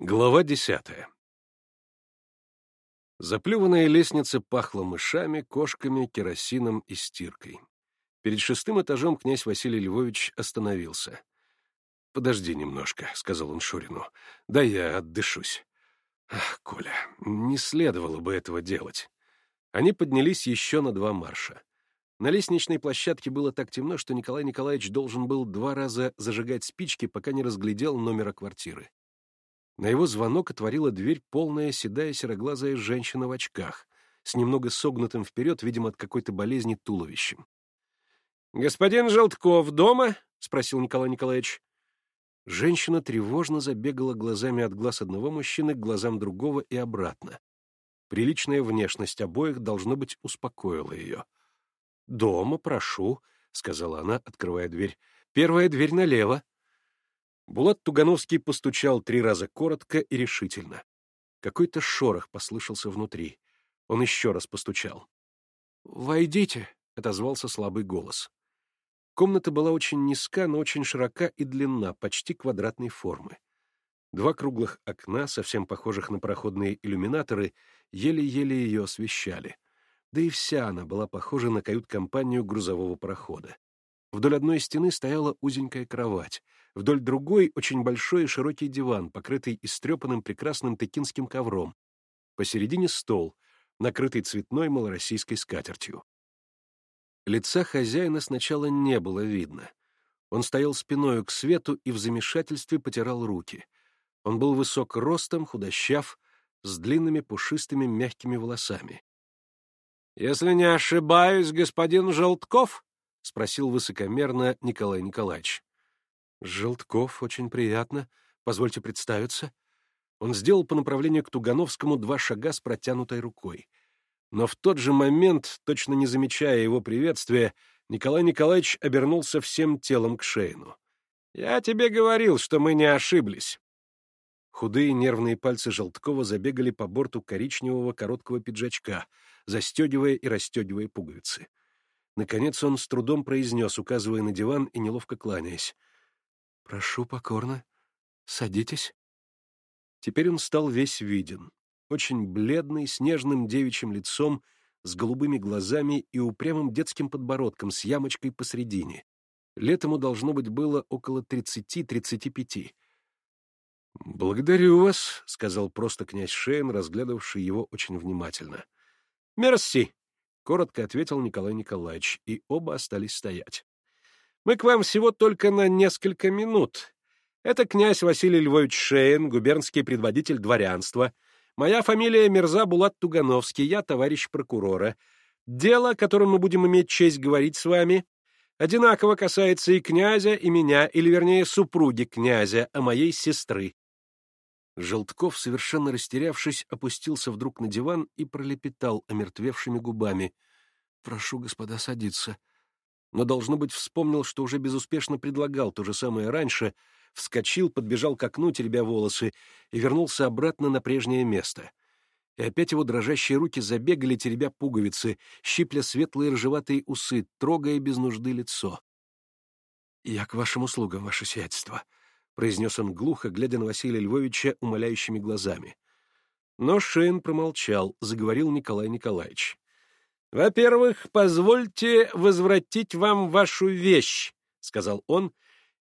Глава десятая Заплеванная лестница пахла мышами, кошками, керосином и стиркой. Перед шестым этажом князь Василий Львович остановился. — Подожди немножко, — сказал он Шурину. — Да я отдышусь. Ах, Коля, не следовало бы этого делать. Они поднялись еще на два марша. На лестничной площадке было так темно, что Николай Николаевич должен был два раза зажигать спички, пока не разглядел номера квартиры. На его звонок отворила дверь полная седая сероглазая женщина в очках, с немного согнутым вперед, видимо, от какой-то болезни туловищем. — Господин Желтков дома? — спросил Николай Николаевич. Женщина тревожно забегала глазами от глаз одного мужчины к глазам другого и обратно. Приличная внешность обоих, должно быть, успокоила ее. — Дома, прошу, — сказала она, открывая дверь. — Первая дверь налево. Булат Тугановский постучал три раза коротко и решительно. Какой-то шорох послышался внутри. Он еще раз постучал. «Войдите», — отозвался слабый голос. Комната была очень низка, но очень широка и длинна, почти квадратной формы. Два круглых окна, совсем похожих на проходные иллюминаторы, еле-еле ее освещали. Да и вся она была похожа на кают-компанию грузового парохода. Вдоль одной стены стояла узенькая кровать, вдоль другой — очень большой и широкий диван, покрытый истрепанным прекрасным текинским ковром. Посередине стол, накрытый цветной малороссийской скатертью. Лица хозяина сначала не было видно. Он стоял спиною к свету и в замешательстве потирал руки. Он был высок ростом, худощав, с длинными пушистыми мягкими волосами. — Если не ошибаюсь, господин Желтков? — спросил высокомерно Николай Николаевич. — Желтков, очень приятно. Позвольте представиться. Он сделал по направлению к Тугановскому два шага с протянутой рукой. Но в тот же момент, точно не замечая его приветствия, Николай Николаевич обернулся всем телом к Шейну. «Я тебе говорил, что мы не ошиблись». Худые нервные пальцы Желткова забегали по борту коричневого короткого пиджачка, застегивая и расстегивая пуговицы. Наконец он с трудом произнес, указывая на диван и неловко кланяясь. «Прошу покорно. Садитесь». Теперь он стал весь виден. Очень бледный, с нежным девичьим лицом, с голубыми глазами и упрямым детским подбородком с ямочкой посредине. Лет ему должно быть было около тридцати-тридцати пяти. «Благодарю вас», — сказал просто князь Шейн, разглядывавший его очень внимательно. «Мерси», коротко ответил Николай Николаевич, и оба остались стоять. Мы к вам всего только на несколько минут. Это князь Василий Львович Шейн, губернский предводитель дворянства. Моя фамилия Мирза Булат Тугановский, я товарищ прокурора. Дело, о котором мы будем иметь честь говорить с вами, одинаково касается и князя, и меня, или, вернее, супруги князя, а моей сестры. Желтков, совершенно растерявшись, опустился вдруг на диван и пролепетал омертвевшими губами. — Прошу, господа, садиться. Но, должно быть, вспомнил, что уже безуспешно предлагал то же самое раньше, вскочил, подбежал к окну, теребя волосы, и вернулся обратно на прежнее место. И опять его дрожащие руки забегали, теребя пуговицы, щипля светлые ржеватые усы, трогая без нужды лицо. — Я к вашим услугам, ваше сиятельство, произнес он глухо, глядя на Василия Львовича умоляющими глазами. Но Шейн промолчал, заговорил Николай Николаевич. «Во-первых, позвольте возвратить вам вашу вещь», — сказал он,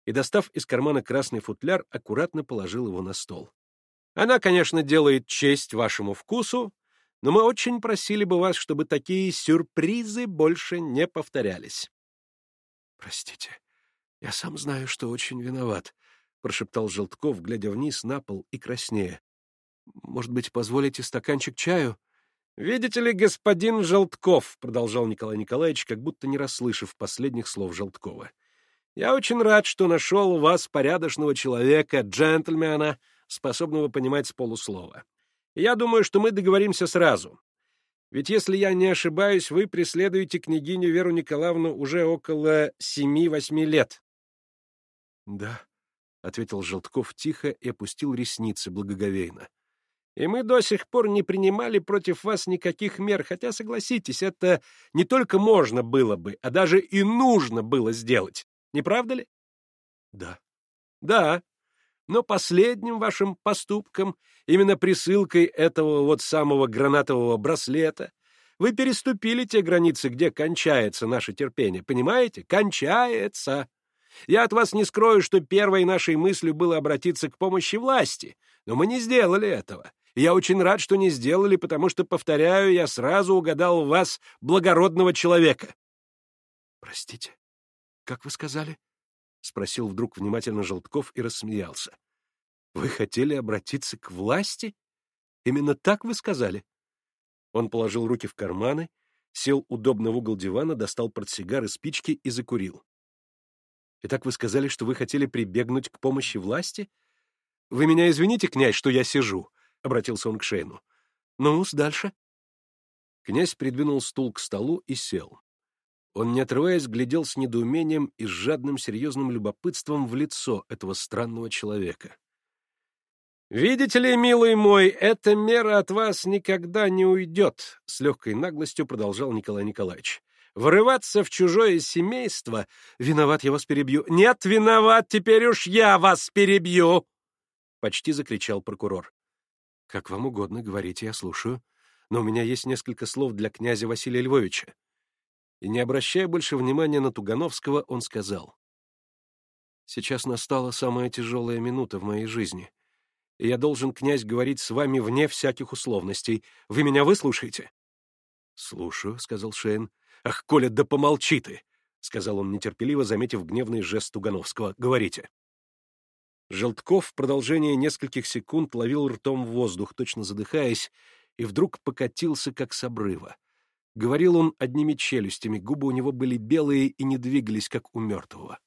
и, достав из кармана красный футляр, аккуратно положил его на стол. «Она, конечно, делает честь вашему вкусу, но мы очень просили бы вас, чтобы такие сюрпризы больше не повторялись». «Простите, я сам знаю, что очень виноват», — прошептал Желтков, глядя вниз на пол и краснея. «Может быть, позволите стаканчик чаю?» «Видите ли, господин Желтков», — продолжал Николай Николаевич, как будто не расслышав последних слов Желткова, «я очень рад, что нашел у вас порядочного человека, джентльмена, способного понимать с полуслова. Я думаю, что мы договоримся сразу. Ведь, если я не ошибаюсь, вы преследуете княгиню Веру Николаевну уже около семи-восьми лет». «Да», — ответил Желтков тихо и опустил ресницы благоговейно. «И мы до сих пор не принимали против вас никаких мер, хотя, согласитесь, это не только можно было бы, а даже и нужно было сделать. Не правда ли?» «Да». «Да. Но последним вашим поступком, именно присылкой этого вот самого гранатового браслета, вы переступили те границы, где кончается наше терпение. Понимаете? Кончается. Я от вас не скрою, что первой нашей мыслью было обратиться к помощи власти, но мы не сделали этого. я очень рад, что не сделали, потому что, повторяю, я сразу угадал вас благородного человека. — Простите, как вы сказали? — спросил вдруг внимательно Желтков и рассмеялся. — Вы хотели обратиться к власти? Именно так вы сказали? Он положил руки в карманы, сел удобно в угол дивана, достал портсигар и спички и закурил. Итак, вы сказали, что вы хотели прибегнуть к помощи власти? Вы меня извините, князь, что я сижу, — обратился он к Шейну. ну дальше. Князь придвинул стул к столу и сел. Он, не отрываясь, глядел с недоумением и с жадным серьезным любопытством в лицо этого странного человека. «Видите ли, милый мой, эта мера от вас никогда не уйдет», — с легкой наглостью продолжал Николай Николаевич. Врываться в чужое семейство... Виноват, я вас перебью. Нет, виноват, теперь уж я вас перебью! Почти закричал прокурор. Как вам угодно, говорите, я слушаю. Но у меня есть несколько слов для князя Василия Львовича. И не обращая больше внимания на Тугановского, он сказал. Сейчас настала самая тяжелая минута в моей жизни. И я должен, князь, говорить с вами вне всяких условностей. Вы меня выслушаете? — Слушаю, — сказал Шейн. «Ах, Коля, да помолчи ты!» — сказал он нетерпеливо, заметив гневный жест Тугановского. «Говорите». Желтков в продолжение нескольких секунд ловил ртом воздух, точно задыхаясь, и вдруг покатился, как с обрыва. Говорил он одними челюстями, губы у него были белые и не двигались, как у мертвого.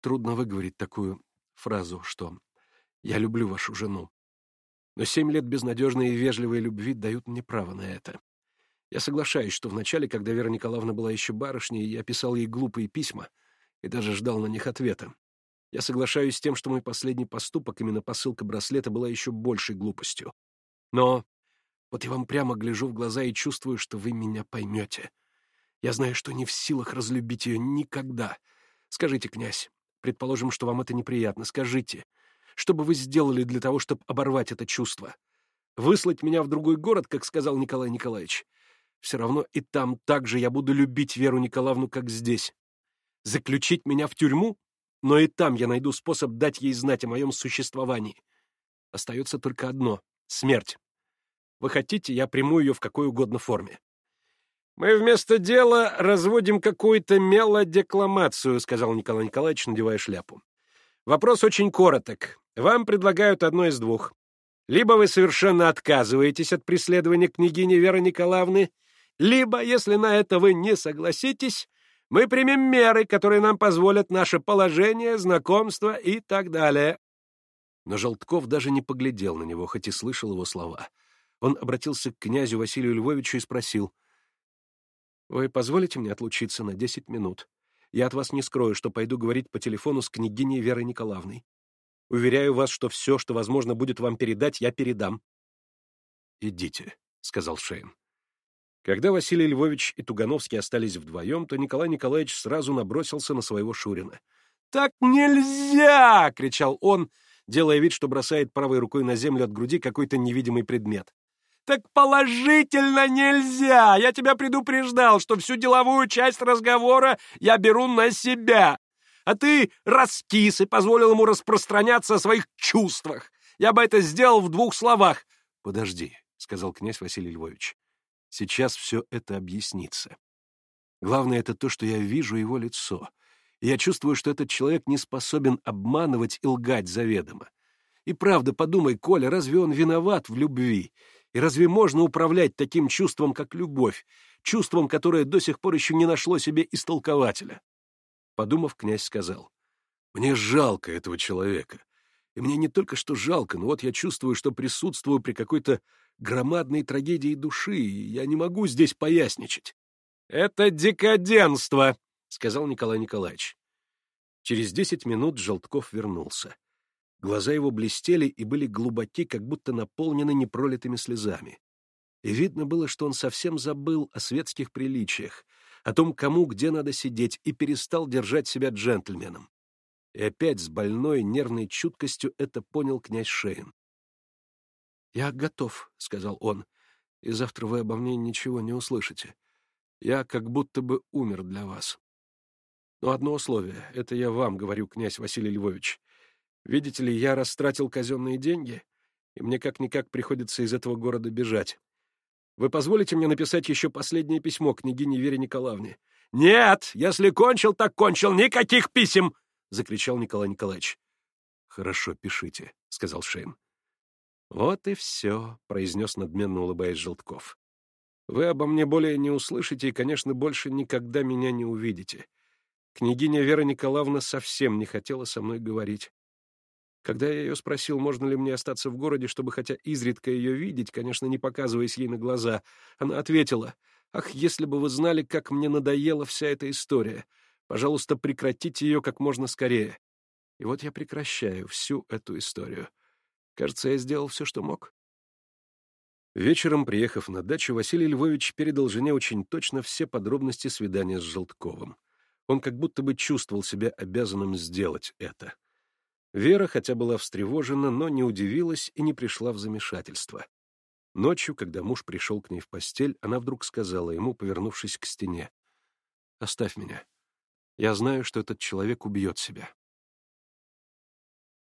Трудно выговорить такую фразу, что «я люблю вашу жену». Но семь лет безнадежной и вежливой любви дают мне право на это. Я соглашаюсь, что вначале, когда Вера Николаевна была еще барышней, я писал ей глупые письма и даже ждал на них ответа. Я соглашаюсь с тем, что мой последний поступок, именно посылка браслета, была еще большей глупостью. Но вот я вам прямо гляжу в глаза и чувствую, что вы меня поймете. Я знаю, что не в силах разлюбить ее никогда. Скажите, князь, предположим, что вам это неприятно, скажите, что бы вы сделали для того, чтобы оборвать это чувство? Выслать меня в другой город, как сказал Николай Николаевич? Все равно и там так же я буду любить Веру Николаевну, как здесь. Заключить меня в тюрьму? Но и там я найду способ дать ей знать о моем существовании. Остается только одно — смерть. Вы хотите, я приму ее в какой угодно форме. «Мы вместо дела разводим какую-то мелодекламацию», — сказал Николай Николаевич, надевая шляпу. «Вопрос очень короток. Вам предлагают одно из двух. Либо вы совершенно отказываетесь от преследования княгини Веры Николаевны, либо, если на это вы не согласитесь, мы примем меры, которые нам позволят наше положение, знакомство и так далее. Но Желтков даже не поглядел на него, хоть и слышал его слова. Он обратился к князю Василию Львовичу и спросил. «Вы позволите мне отлучиться на десять минут? Я от вас не скрою, что пойду говорить по телефону с княгиней Верой Николаевной. Уверяю вас, что все, что возможно будет вам передать, я передам». «Идите», — сказал Шейн. Когда Василий Львович и Тугановский остались вдвоем, то Николай Николаевич сразу набросился на своего Шурина. «Так нельзя!» — кричал он, делая вид, что бросает правой рукой на землю от груди какой-то невидимый предмет. «Так положительно нельзя! Я тебя предупреждал, что всю деловую часть разговора я беру на себя. А ты раскис и позволил ему распространяться о своих чувствах. Я бы это сделал в двух словах». «Подожди», — сказал князь Василий Львович. Сейчас все это объяснится. Главное — это то, что я вижу его лицо. Я чувствую, что этот человек не способен обманывать и лгать заведомо. И правда, подумай, Коля, разве он виноват в любви? И разве можно управлять таким чувством, как любовь, чувством, которое до сих пор еще не нашло себе истолкователя? Подумав, князь сказал, «Мне жалко этого человека. И мне не только что жалко, но вот я чувствую, что присутствую при какой-то громадной трагедии души, и я не могу здесь поясничать. «Это декаденство!» — сказал Николай Николаевич. Через десять минут Желтков вернулся. Глаза его блестели и были глубоки, как будто наполнены непролитыми слезами. И видно было, что он совсем забыл о светских приличиях, о том, кому где надо сидеть, и перестал держать себя джентльменом. И опять с больной нервной чуткостью это понял князь Шейн. «Я готов», — сказал он, — «и завтра вы обо мне ничего не услышите. Я как будто бы умер для вас. Но одно условие — это я вам говорю, князь Василий Львович. Видите ли, я растратил казенные деньги, и мне как-никак приходится из этого города бежать. Вы позволите мне написать еще последнее письмо княгине Вере Николаевне? — Нет! Если кончил, так кончил! Никаких писем! — закричал Николай Николаевич. — Хорошо, пишите, — сказал Шейн. — Вот и все, — произнес надменно улыбаясь Желтков. — Вы обо мне более не услышите и, конечно, больше никогда меня не увидите. Княгиня Вера Николаевна совсем не хотела со мной говорить. Когда я ее спросил, можно ли мне остаться в городе, чтобы хотя изредка ее видеть, конечно, не показываясь ей на глаза, она ответила, «Ах, если бы вы знали, как мне надоела вся эта история! Пожалуйста, прекратите ее как можно скорее». И вот я прекращаю всю эту историю. Кажется, я сделал все, что мог. Вечером, приехав на дачу, Василий Львович передал жене очень точно все подробности свидания с Желтковым. Он как будто бы чувствовал себя обязанным сделать это. Вера, хотя была встревожена, но не удивилась и не пришла в замешательство. Ночью, когда муж пришел к ней в постель, она вдруг сказала ему, повернувшись к стене, «Оставь меня. Я знаю, что этот человек убьет себя».